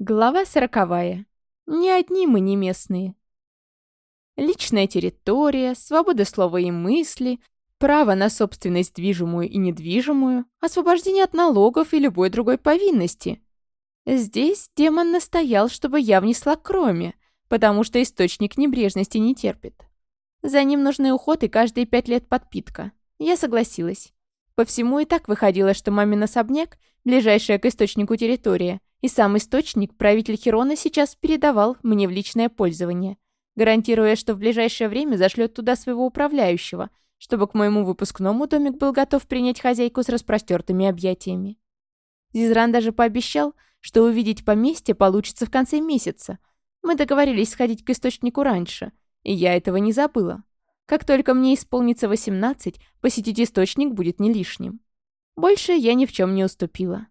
Глава сороковая. Не одни мы не местные. Личная территория, свобода слова и мысли, право на собственность движимую и недвижимую, освобождение от налогов и любой другой повинности. Здесь демон настоял, чтобы я внесла кроме, потому что источник небрежности не терпит. За ним нужны уход и каждые пять лет подпитка. Я согласилась. По всему и так выходило, что мамин особняк, ближайшая к источнику территория, и сам источник правитель Херона сейчас передавал мне в личное пользование, гарантируя, что в ближайшее время зашлет туда своего управляющего, чтобы к моему выпускному домик был готов принять хозяйку с распростертыми объятиями. Зизран даже пообещал, что увидеть поместье получится в конце месяца. Мы договорились сходить к источнику раньше, и я этого не забыла. Как только мне исполнится 18, посетить источник будет не лишним. Больше я ни в чем не уступила.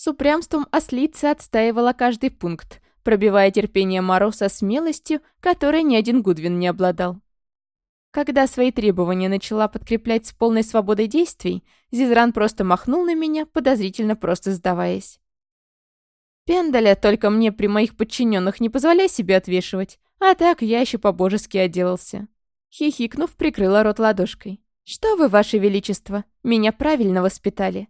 С упрямством ослица отстаивала каждый пункт, пробивая терпение Моро со смелостью, которой ни один Гудвин не обладал. Когда свои требования начала подкреплять с полной свободой действий, Зизран просто махнул на меня, подозрительно просто сдаваясь. «Пендаля только мне при моих подчиненных не позволяй себе отвешивать, а так я еще по-божески отделался». Хихикнув, прикрыла рот ладошкой. «Что вы, ваше величество, меня правильно воспитали».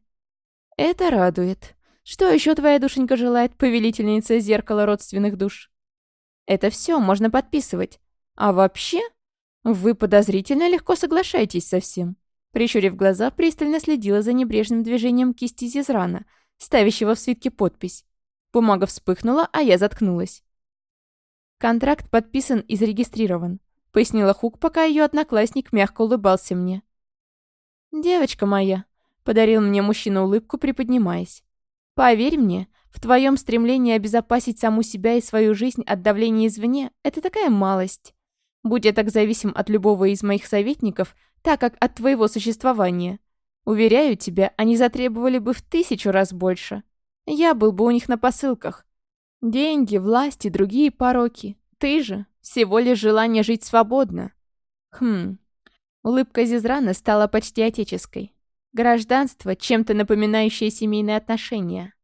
«Это радует», что еще твоя душенька желает, повелительница зеркала родственных душ? Это все можно подписывать. А вообще, вы подозрительно легко соглашаетесь со всем. Прищурив глаза, пристально следила за небрежным движением кисти Зизрана, ставящего в свитке подпись. Бумага вспыхнула, а я заткнулась. «Контракт подписан и зарегистрирован», — пояснила Хук, пока ее одноклассник мягко улыбался мне. «Девочка моя», — подарил мне мужчина улыбку, приподнимаясь. Поверь мне, в твоем стремлении обезопасить саму себя и свою жизнь от давления извне – это такая малость. Будь я так зависим от любого из моих советников, так как от твоего существования. Уверяю тебя, они затребовали бы в тысячу раз больше. Я был бы у них на посылках. Деньги, власть и другие пороки. Ты же всего лишь желание жить свободно. Хм. Улыбка Зизрана стала почти отеческой. Гражданство, чем-то напоминающее семейные отношения.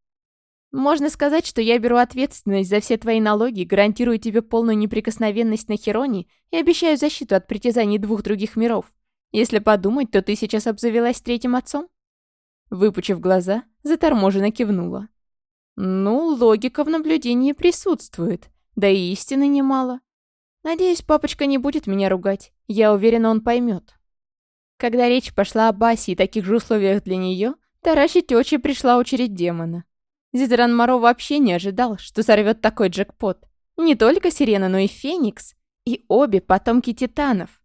Можно сказать, что я беру ответственность за все твои налоги, гарантирую тебе полную неприкосновенность на Хероне и обещаю защиту от притязаний двух других миров. Если подумать, то ты сейчас обзавелась третьим отцом?» Выпучив глаза, заторможенно кивнула. «Ну, логика в наблюдении присутствует, да и истины немало. Надеюсь, папочка не будет меня ругать. Я уверена, он поймет». Когда речь пошла о Басе и таких же условиях для нее, Таращить очи пришла очередь демона. Дизеран Моро вообще не ожидал, что сорвет такой джекпот. Не только Сирена, но и Феникс. И обе потомки Титанов.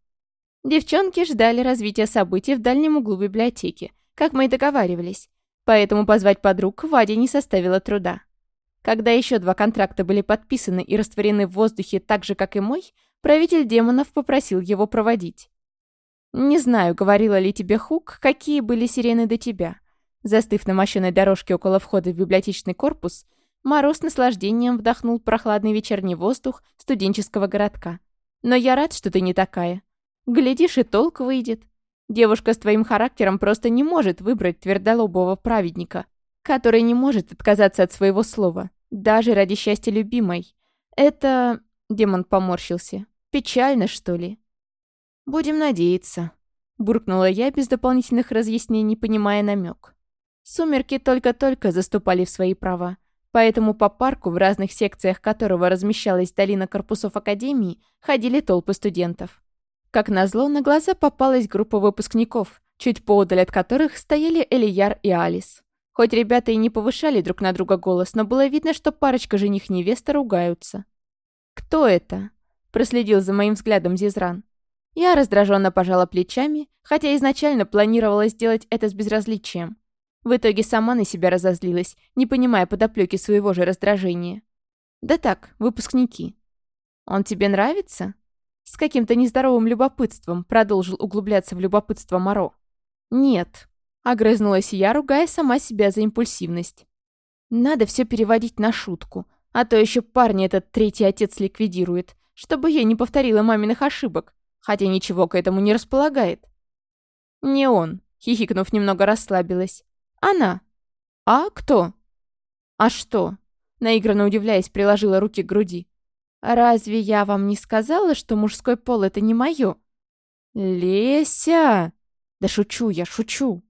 Девчонки ждали развития событий в дальнем углу библиотеки, как мы и договаривались. Поэтому позвать подруг Ваде не составило труда. Когда еще два контракта были подписаны и растворены в воздухе так же, как и мой, правитель демонов попросил его проводить. «Не знаю, говорила ли тебе Хук, какие были сирены до тебя, Застыв на мощенной дорожке около входа в библиотечный корпус, Мороз с наслаждением вдохнул прохладный вечерний воздух студенческого городка. «Но я рад, что ты не такая. Глядишь, и толк выйдет. Девушка с твоим характером просто не может выбрать твердолобого праведника, который не может отказаться от своего слова, даже ради счастья любимой. Это...» — демон поморщился. «Печально, что ли?» «Будем надеяться», — буркнула я без дополнительных разъяснений, понимая намек. Сумерки только-только заступали в свои права, поэтому по парку, в разных секциях которого размещалась долина корпусов академии, ходили толпы студентов. Как назло, на глаза попалась группа выпускников, чуть поодаль от которых стояли Элияр и Алис. Хоть ребята и не повышали друг на друга голос, но было видно, что парочка жених-невеста ругаются. «Кто это?» – проследил за моим взглядом Зизран. Я раздраженно пожала плечами, хотя изначально планировала сделать это с безразличием. В итоге сама на себя разозлилась, не понимая подоплеки своего же раздражения. «Да так, выпускники». «Он тебе нравится?» С каким-то нездоровым любопытством продолжил углубляться в любопытство Моро. «Нет», — огрызнулась я, ругая сама себя за импульсивность. «Надо все переводить на шутку, а то еще парня этот третий отец ликвидирует, чтобы я не повторила маминых ошибок, хотя ничего к этому не располагает». «Не он», — хихикнув, немного расслабилась. «Она». «А кто?» «А что?» Наигранно удивляясь, приложила руки к груди. «Разве я вам не сказала, что мужской пол — это не мое?» «Леся!» «Да шучу я, шучу!»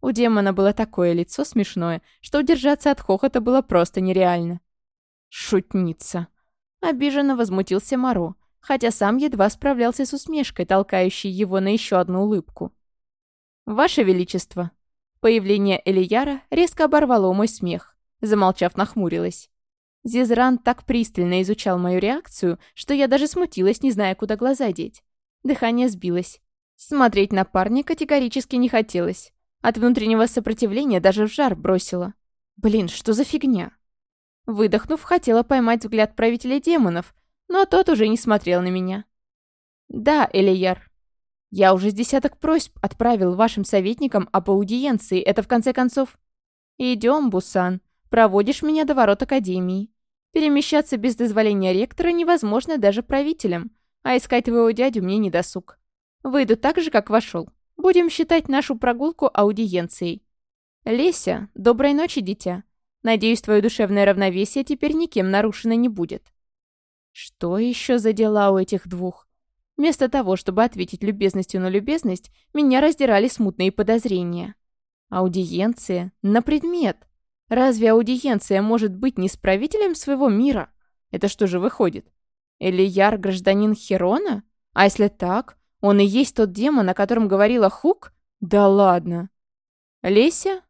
У демона было такое лицо смешное, что удержаться от хохота было просто нереально. «Шутница!» Обиженно возмутился Моро, хотя сам едва справлялся с усмешкой, толкающей его на еще одну улыбку. «Ваше Величество!» Появление Элияра резко оборвало мой смех. Замолчав, нахмурилась. Зизран так пристально изучал мою реакцию, что я даже смутилась, не зная, куда глаза деть. Дыхание сбилось. Смотреть на парня категорически не хотелось. От внутреннего сопротивления даже в жар бросило. Блин, что за фигня? Выдохнув, хотела поймать взгляд правителя демонов, но тот уже не смотрел на меня. «Да, Элияр», я уже с десяток просьб отправил вашим советникам об аудиенции, это в конце концов. Идем, Бусан, проводишь меня до ворот Академии. Перемещаться без дозволения ректора невозможно даже правителям, а искать твоего дядю мне не досуг. Выйду так же, как вошел. Будем считать нашу прогулку аудиенцией. Леся, доброй ночи, дитя. Надеюсь, твое душевное равновесие теперь никем нарушено не будет. Что еще за дела у этих двух? Вместо того, чтобы ответить любезностью на любезность, меня раздирали смутные подозрения. Аудиенция? На предмет. Разве аудиенция может быть не справителем своего мира? Это что же выходит? Или яр гражданин Херона? А если так, он и есть тот демон, о котором говорила Хук? Да ладно. Леся?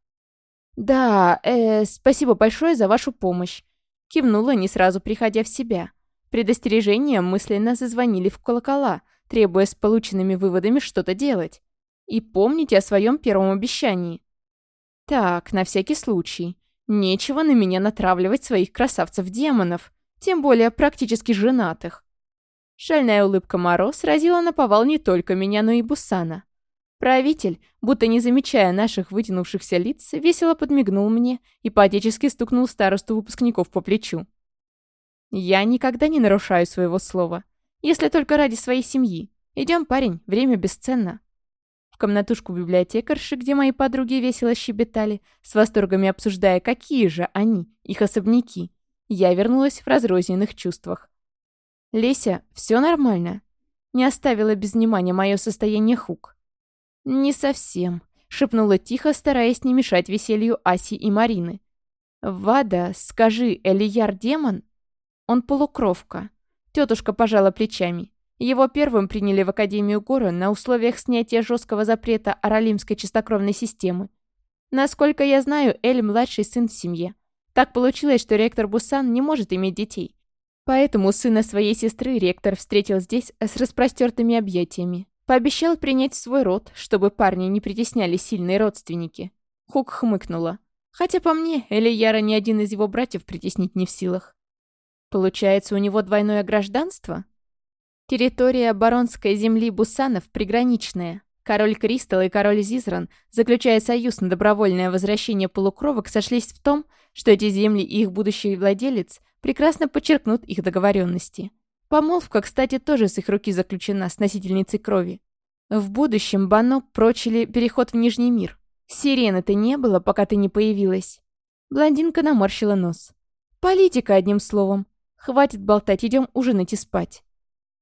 Да, э, спасибо большое за вашу помощь. Кивнула, не сразу приходя в себя. Предостережения мысленно зазвонили в колокола, требуя с полученными выводами что-то делать. И помните о своем первом обещании. Так, на всякий случай. Нечего на меня натравливать своих красавцев-демонов, тем более практически женатых. Шальная улыбка Моро сразила на повал не только меня, но и Бусана. Правитель, будто не замечая наших вытянувшихся лиц, весело подмигнул мне и поотечески стукнул старосту выпускников по плечу. Я никогда не нарушаю своего слова. Если только ради своей семьи. Идем, парень, время бесценно. В комнатушку библиотекарши, где мои подруги весело щебетали, с восторгами обсуждая, какие же они, их особняки, я вернулась в разрозненных чувствах. «Леся, все нормально?» Не оставила без внимания мое состояние Хук. «Не совсем», — шепнула тихо, стараясь не мешать веселью Аси и Марины. «Вада, скажи, Элияр демон?» Он полукровка. Тетушка пожала плечами. Его первым приняли в Академию Гора на условиях снятия жесткого запрета аралимской чистокровной системы. Насколько я знаю, Эль – младший сын в семье. Так получилось, что ректор Бусан не может иметь детей. Поэтому сына своей сестры ректор встретил здесь с распростертыми объятиями. Пообещал принять свой род, чтобы парни не притесняли сильные родственники. Хук хмыкнула. Хотя по мне, Элияра ни один из его братьев притеснить не в силах. Получается, у него двойное гражданство? Территория баронской земли Бусанов приграничная. Король Кристал и король Зизран, заключая союз на добровольное возвращение полукровок, сошлись в том, что эти земли и их будущий владелец прекрасно подчеркнут их договоренности. Помолвка, кстати, тоже с их руки заключена с носительницей крови. В будущем Бано прочили переход в Нижний мир. Сирены-то не было, пока ты не появилась. Блондинка наморщила нос. Политика, одним словом. Хватит болтать, идем ужинать и спать».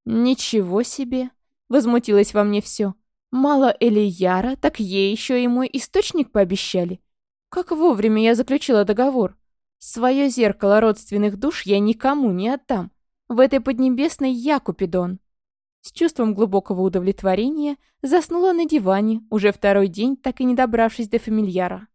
«Ничего себе!» — возмутилось во мне все. «Мало Элияра, так ей еще и мой источник пообещали. Как вовремя я заключила договор. Свое зеркало родственных душ я никому не отдам. В этой Поднебесной я Купидон». С чувством глубокого удовлетворения заснула на диване, уже второй день так и не добравшись до фамильяра.